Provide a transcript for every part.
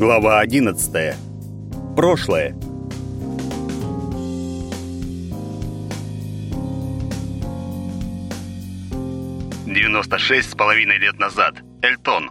Глава 11. Прошлое. Девяносто шесть с половиной лет назад. Эльтон.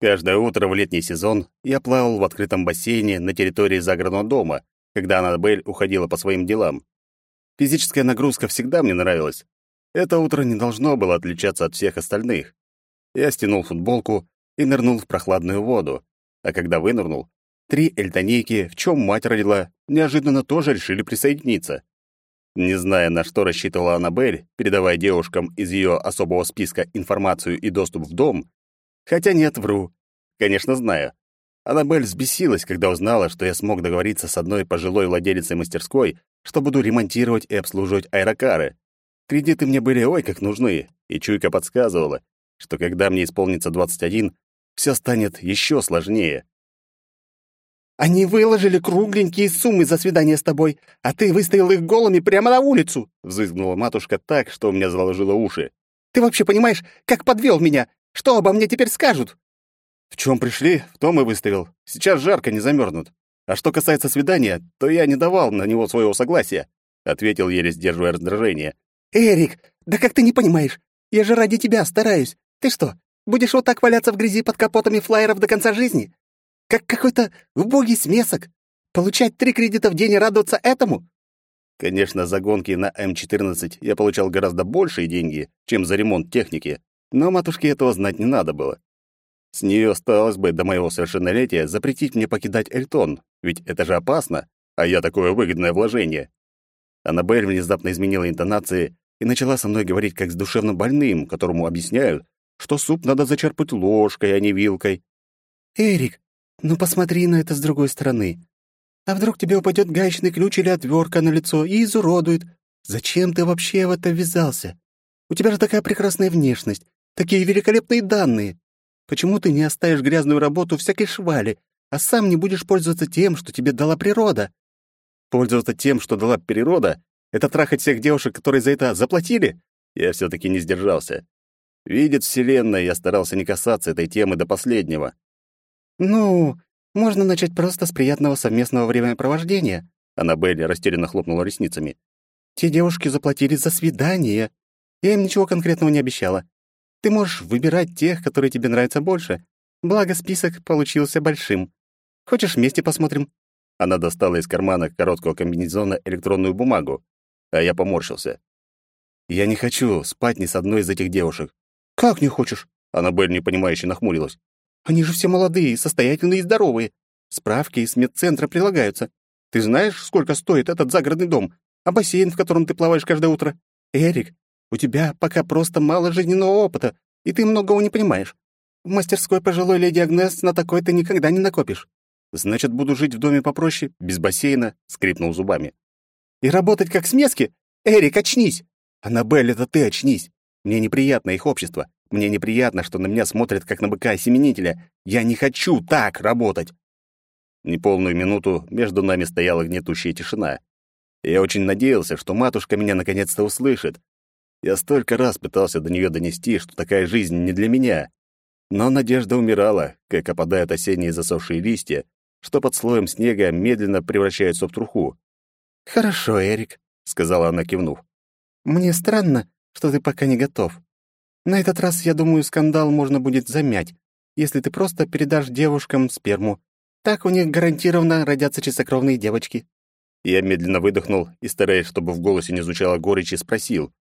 Каждое утро в летний сезон я плавал в открытом бассейне на территории загородного дома, когда Аннабель уходила по своим делам. Физическая нагрузка всегда мне нравилась. Это утро не должно было отличаться от всех остальных. Я стянул футболку и нырнул в прохладную воду. А когда вынырнул, три эльтонейки, в чем мать родила, неожиданно тоже решили присоединиться. Не зная, на что рассчитывала Аннабель, передавая девушкам из ее особого списка информацию и доступ в дом, хотя нет, вру. Конечно, знаю. Аннабель взбесилась, когда узнала, что я смог договориться с одной пожилой владелицей мастерской, что буду ремонтировать и обслуживать аэрокары. Кредиты мне были ой как нужны, и чуйка подсказывала, что когда мне исполнится 21, все станет еще сложнее. «Они выложили кругленькие суммы за свидание с тобой, а ты выставил их голыми прямо на улицу!» — взвизгнула матушка так, что у меня заложило уши. «Ты вообще понимаешь, как подвел меня? Что обо мне теперь скажут?» «В чем пришли, в том и выставил. Сейчас жарко, не замерзнут. А что касается свидания, то я не давал на него своего согласия», — ответил, еле сдерживая раздражение. «Эрик, да как ты не понимаешь? Я же ради тебя стараюсь. Ты что, Будешь вот так валяться в грязи под капотами флайеров до конца жизни? Как какой-то убогий смесок? Получать три кредита в день и радоваться этому?» Конечно, за гонки на М14 я получал гораздо большие деньги, чем за ремонт техники, но матушке этого знать не надо было. С нее осталось бы до моего совершеннолетия запретить мне покидать Эльтон, ведь это же опасно, а я такое выгодное вложение. Аннабель внезапно изменила интонации и начала со мной говорить как с душевно больным, которому объясняют, что суп надо зачерпать ложкой, а не вилкой. «Эрик, ну посмотри на это с другой стороны. А вдруг тебе упадет гаечный ключ или отвертка на лицо и изуродует? Зачем ты вообще в это ввязался? У тебя же такая прекрасная внешность, такие великолепные данные. Почему ты не оставишь грязную работу всякой швали, а сам не будешь пользоваться тем, что тебе дала природа?» «Пользоваться тем, что дала природа, это трахать всех девушек, которые за это заплатили?» Я все таки не сдержался. Видит Вселенная, я старался не касаться этой темы до последнего. «Ну, можно начать просто с приятного совместного времяпровождения», Аннабель растерянно хлопнула ресницами. «Те девушки заплатили за свидание. Я им ничего конкретного не обещала. Ты можешь выбирать тех, которые тебе нравятся больше. Благо, список получился большим. Хочешь, вместе посмотрим?» Она достала из кармана короткого комбинезона электронную бумагу, а я поморщился. «Я не хочу спать ни с одной из этих девушек. «Как не хочешь?» Аннабель непонимающе нахмурилась. «Они же все молодые, состоятельные и здоровые. Справки из медцентра прилагаются. Ты знаешь, сколько стоит этот загородный дом? А бассейн, в котором ты плаваешь каждое утро? Эрик, у тебя пока просто мало жизненного опыта, и ты многого не понимаешь. В мастерской пожилой леди Агнес на такой ты никогда не накопишь. Значит, буду жить в доме попроще, без бассейна, скрипнул зубами. И работать как смески? Эрик, очнись! Аннабель, это ты очнись. Мне неприятно их общество. Мне неприятно, что на меня смотрят как на быка-осеменителя. Я не хочу так работать!» Неполную минуту между нами стояла гнетущая тишина. Я очень надеялся, что матушка меня наконец-то услышит. Я столько раз пытался до нее донести, что такая жизнь не для меня. Но надежда умирала, как опадают осенние засохшие листья, что под слоем снега медленно превращаются в труху. «Хорошо, Эрик», — сказала она, кивнув. «Мне странно, что ты пока не готов. На этот раз, я думаю, скандал можно будет замять, если ты просто передашь девушкам сперму. Так у них гарантированно родятся чистокровные девочки». Я медленно выдохнул и, стараясь, чтобы в голосе не звучало горечи, спросил.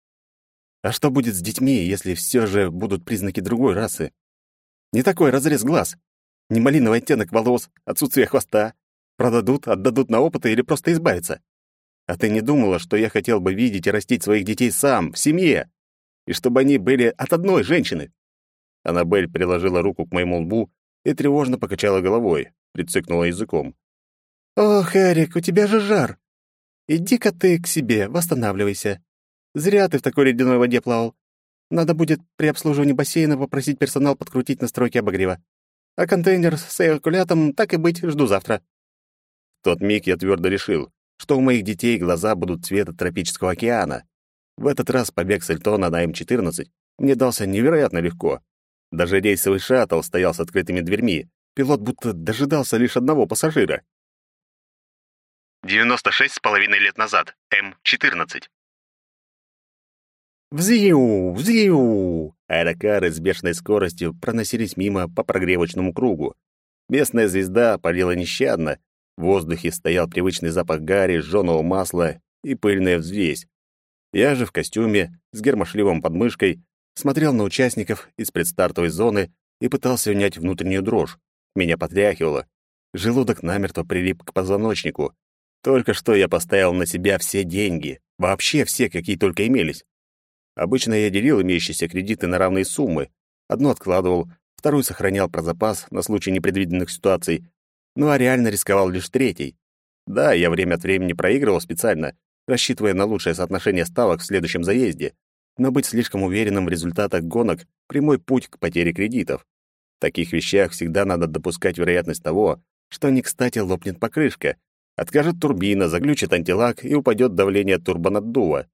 «А что будет с детьми, если все же будут признаки другой расы? Не такой разрез глаз, не малиновый оттенок волос, отсутствие хвоста. Продадут, отдадут на опыты или просто избавятся? А ты не думала, что я хотел бы видеть и растить своих детей сам, в семье? И чтобы они были от одной женщины?» Аннабель приложила руку к моему лбу и тревожно покачала головой, прицикнула языком. «Ох, Эрик, у тебя же жар! Иди-ка ты к себе, восстанавливайся. Зря ты в такой ледяной воде плавал. Надо будет при обслуживании бассейна попросить персонал подкрутить настройки обогрева. А контейнер с эякулятом, так и быть, жду завтра». В тот миг я твердо решил, что у моих детей глаза будут цвета тропического океана. В этот раз побег с Эльтона на М-14 мне дался невероятно легко. Даже рейсовый шаттл стоял с открытыми дверьми. Пилот будто дожидался лишь одного пассажира. 96 с половиной лет назад. М-14. Взъю! Взъю! Аэрокары с бешеной скоростью проносились мимо по прогревочному кругу. Местная звезда парила нещадно. В воздухе стоял привычный запах гари, жженого масла и пыльная взвесь. Я же в костюме, с гермошлемом под мышкой, смотрел на участников из предстартовой зоны и пытался унять внутреннюю дрожь. Меня потряхивало. Желудок намертво прилип к позвоночнику. Только что я поставил на себя все деньги, вообще все, какие только имелись. Обычно я делил имеющиеся кредиты на равные суммы. Одну откладывал, вторую сохранял про запас на случай непредвиденных ситуаций, ну а реально рисковал лишь третий. Да, я время от времени проигрывал специально, рассчитывая на лучшее соотношение ставок в следующем заезде, но быть слишком уверенным в результатах гонок — прямой путь к потере кредитов. В таких вещах всегда надо допускать вероятность того, что не кстати лопнет покрышка, откажет турбина, заглючит антилак и упадет давление турбонаддува.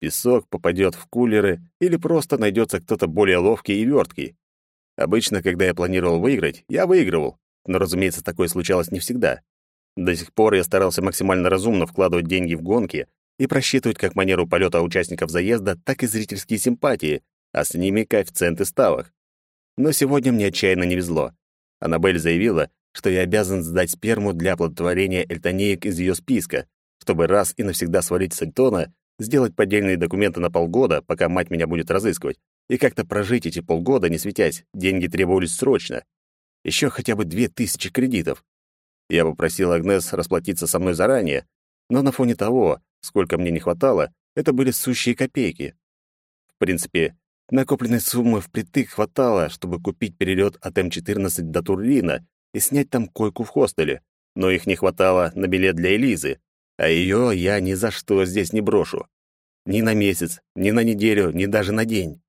Песок попадет в кулеры или просто найдется кто-то более ловкий и верткий. Обычно, когда я планировал выиграть, я выигрывал, но, разумеется, такое случалось не всегда. До сих пор я старался максимально разумно вкладывать деньги в гонки и просчитывать как манеру полета участников заезда, так и зрительские симпатии, а с ними коэффициенты ставок. Но сегодня мне отчаянно не везло. Аннабель заявила, что я обязан сдать сперму для оплодотворения эльтонеек из ее списка, чтобы раз и навсегда свалить с Эльтона, сделать поддельные документы на полгода, пока мать меня будет разыскивать, и как-то прожить эти полгода, не светясь. Деньги требовались срочно. Еще хотя бы две тысячи кредитов. Я попросил Агнес расплатиться со мной заранее, но на фоне того, сколько мне не хватало, это были сущие копейки. В принципе, накопленной суммы впритык хватало, чтобы купить перелет от М14 до Турлина и снять там койку в хостеле, но их не хватало на билет для Элизы, а ее я ни за что здесь не брошу. Ни на месяц, ни на неделю, ни даже на день.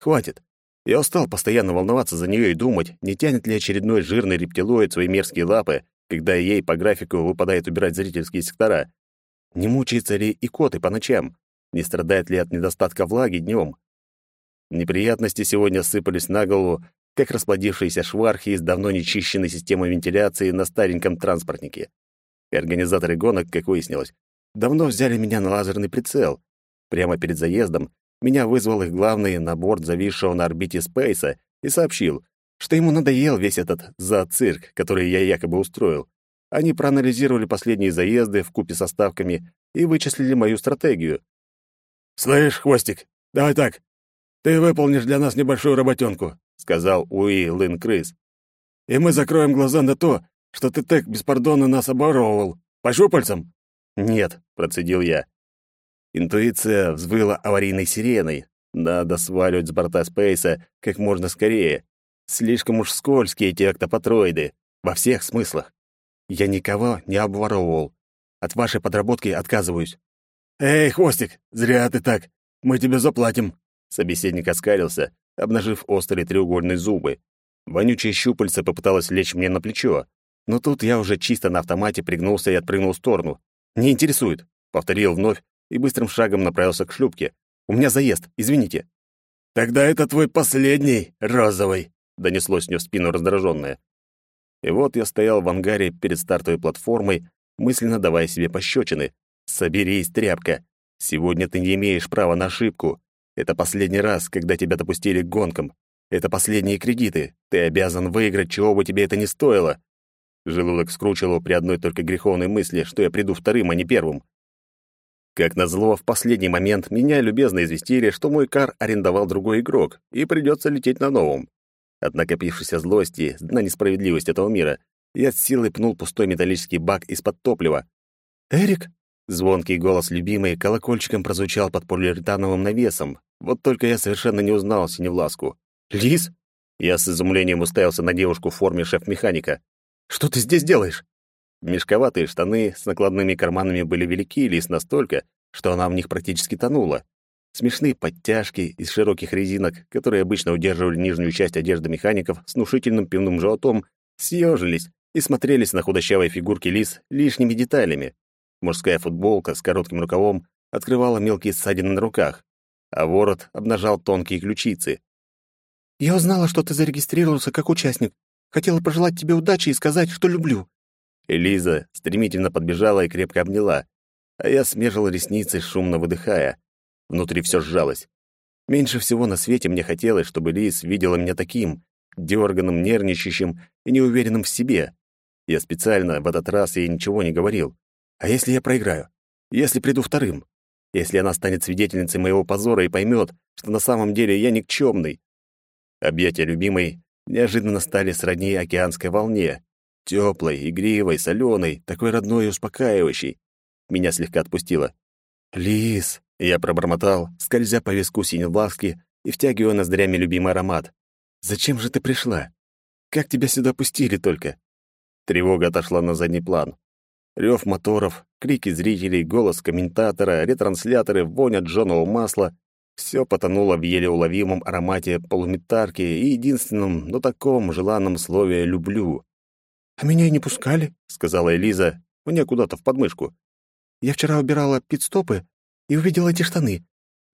Хватит. Я устал постоянно волноваться за нее и думать, не тянет ли очередной жирный рептилоид свои мерзкие лапы, когда ей по графику выпадает убирать зрительские сектора. Не мучается ли и коты по ночам? Не страдает ли от недостатка влаги днем? Неприятности сегодня сыпались на голову, как расплодившиеся швархи из давно нечищенной системы вентиляции на стареньком транспортнике. И организаторы гонок, как выяснилось, давно взяли меня на лазерный прицел. Прямо перед заездом меня вызвал их главный на борт зависшего на орбите Спейса и сообщил, что ему надоел весь этот зооцирк, который я якобы устроил. Они проанализировали последние заезды в купе со ставками и вычислили мою стратегию. «Слышь, Хвостик, давай так. Ты выполнишь для нас небольшую работенку», — сказал Уи Лын Крыс. «И мы закроем глаза на то, что ты так беспардонно нас оборовывал. По щупальцам?» «Нет», — процедил я. Интуиция взвыла аварийной сиреной. Надо сваливать с борта Спейса как можно скорее. Слишком уж скользкие эти октопатроиды. Во всех смыслах. Я никого не обворовывал. От вашей подработки отказываюсь. «Эй, Хвостик, зря ты так. Мы тебе заплатим». Собеседник оскалился, обнажив острые треугольные зубы. Вонючее щупальце попыталось лечь мне на плечо, но тут я уже чисто на автомате пригнулся и отпрыгнул в сторону. «Не интересует», — повторил вновь, и быстрым шагом направился к шлюпке. «У меня заезд, извините». «Тогда это твой последний, розовый», — донеслось мне в спину раздраженное. И вот я стоял в ангаре перед стартовой платформой, мысленно давая себе пощечины. «Соберись, тряпка! Сегодня ты не имеешь права на ошибку. Это последний раз, когда тебя допустили к гонкам. Это последние кредиты. Ты обязан выиграть, чего бы тебе это ни стоило». Желудок скручивало при одной только греховной мысли, что я приду вторым, а не первым. Как назло, в последний момент меня любезно известили, что мой кар арендовал другой игрок, и придется лететь на новом. От накопившейся злости на несправедливость этого мира я с силой пнул пустой металлический бак из-под топлива. «Эрик!» — звонкий голос любимой колокольчиком прозвучал под полиуретановым навесом. Вот только я совершенно не узнал синевласку. «Лис?» Я с изумлением уставился на девушку в форме шеф-механика. «Что ты здесь делаешь?» Мешковатые штаны с накладными карманами были велики лис настолько, что она в них практически тонула. Смешные подтяжки из широких резинок, которые обычно удерживали нижнюю часть одежды механиков с внушительным пивным животом, съежились и смотрелись на худощавой фигурке лис лишними деталями. Мужская футболка с коротким рукавом открывала мелкие ссадины на руках, а ворот обнажал тонкие ключицы. Я узнала, что ты зарегистрировался как участник. Хотела пожелать тебе удачи и сказать, что люблю». Элиза стремительно подбежала и крепко обняла, а я смежил ресницы, шумно выдыхая. Внутри все сжалось. Меньше всего на свете мне хотелось, чтобы Лиз видела меня таким, дерганым, нервничающим и неуверенным в себе. Я специально в этот раз ей ничего не говорил. А если я проиграю? Если приду вторым? Если она станет свидетельницей моего позора и поймет, что на самом деле я никчемный? Объятия любимой неожиданно стали сродни океанской волне. Теплой, игривой, соленой, такой родной и успокаивающей. Меня слегка отпустило. «Лис!» — я пробормотал, скользя по виску синевласки и втягивая ноздрями любимый аромат. «Зачем же ты пришла? Как тебя сюда пустили только?» Тревога отошла на задний план. Рев моторов, крики зрителей, голос комментатора, ретрансляторы, вонь от масла — все потонуло в еле уловимом аромате полуметарки и единственном, но таком желанном слове «люблю». «А меня и не пускали», — сказала Элиза, мне куда-то в подмышку. «Я вчера убирала пит-стопы и увидела эти штаны.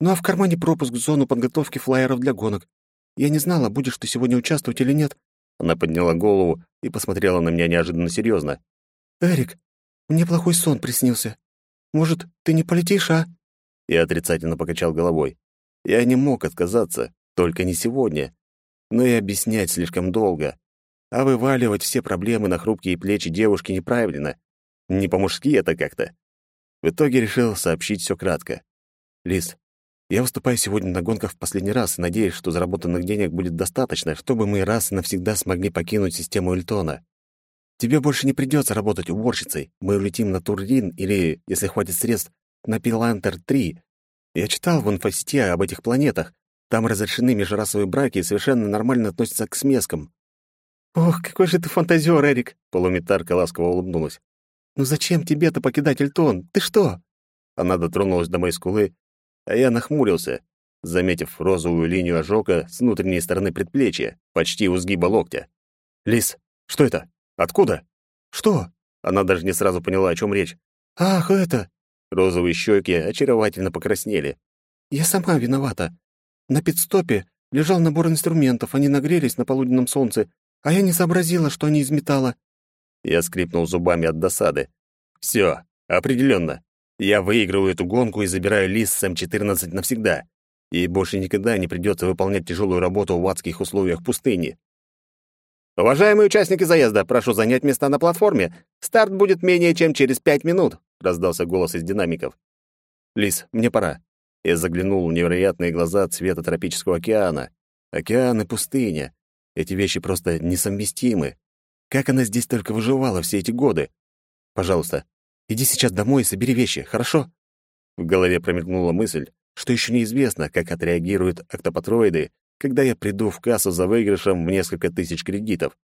Ну а в кармане пропуск в зону подготовки флайеров для гонок. Я не знала, будешь ты сегодня участвовать или нет». Она подняла голову и посмотрела на меня неожиданно серьезно. «Эрик, мне плохой сон приснился. Может, ты не полетишь, а?» Я отрицательно покачал головой. Я не мог отказаться, только не сегодня. Но и объяснять слишком долго. А вываливать все проблемы на хрупкие плечи девушки неправильно. Не по-мужски это как-то. В итоге решил сообщить все кратко. «Лиз, я выступаю сегодня на гонках в последний раз и надеюсь, что заработанных денег будет достаточно, чтобы мы раз и навсегда смогли покинуть систему Эльтона. Тебе больше не придется работать уборщицей. Мы улетим на Туррин или, если хватит средств, на Пилантер-3. Я читал в инфосети об этих планетах. Там разрешены межрасовые браки и совершенно нормально относятся к смескам. «Ох, какой же ты фантазер, Эрик!» Полуметарка ласково улыбнулась. «Ну зачем тебе-то покидать Эльтон? Ты что?» Она дотронулась до моей скулы а я нахмурился, заметив розовую линию ожога с внутренней стороны предплечья, почти у сгиба локтя. «Лис, что это? Откуда?» «Что?» Она даже не сразу поняла, о чем речь. «Ах, это...» Розовые щеки очаровательно покраснели. «Я сама виновата. На пидстопе лежал набор инструментов, они нагрелись на полуденном солнце, а я не сообразила, что они из металла». Я скрипнул зубами от досады. Все, определенно. Я выигрываю эту гонку и забираю лист с М-14 навсегда. И больше никогда не придется выполнять тяжелую работу в адских условиях пустыни. «Уважаемые участники заезда, прошу занять места на платформе. Старт будет менее чем через пять минут», — раздался голос из динамиков. «Лис, мне пора». Я заглянул в невероятные глаза цвета тропического океана. Океан и пустыня. Эти вещи просто несовместимы. Как она здесь только выживала все эти годы? Пожалуйста, Иди сейчас домой и собери вещи, хорошо?» В голове промелькнула мысль, что еще неизвестно, как отреагируют октопатроиды, когда я приду в кассу за выигрышем в несколько тысяч кредитов.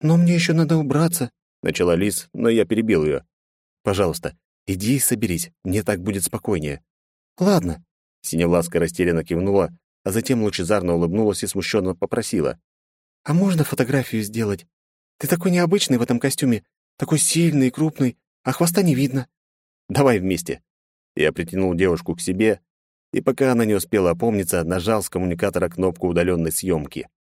«Но мне еще надо убраться», — начала Лис, но я перебил ее. «Пожалуйста, иди и соберись, мне так будет спокойнее». «Ладно». Синевласка растерянно кивнула, а затем лучезарно улыбнулась и смущенно попросила. «А можно фотографию сделать? Ты такой необычный в этом костюме, такой сильный и крупный, а хвоста не видно. Давай вместе. Я притянул девушку к себе, и пока она не успела опомниться, нажал с коммуникатора кнопку удаленной съемки.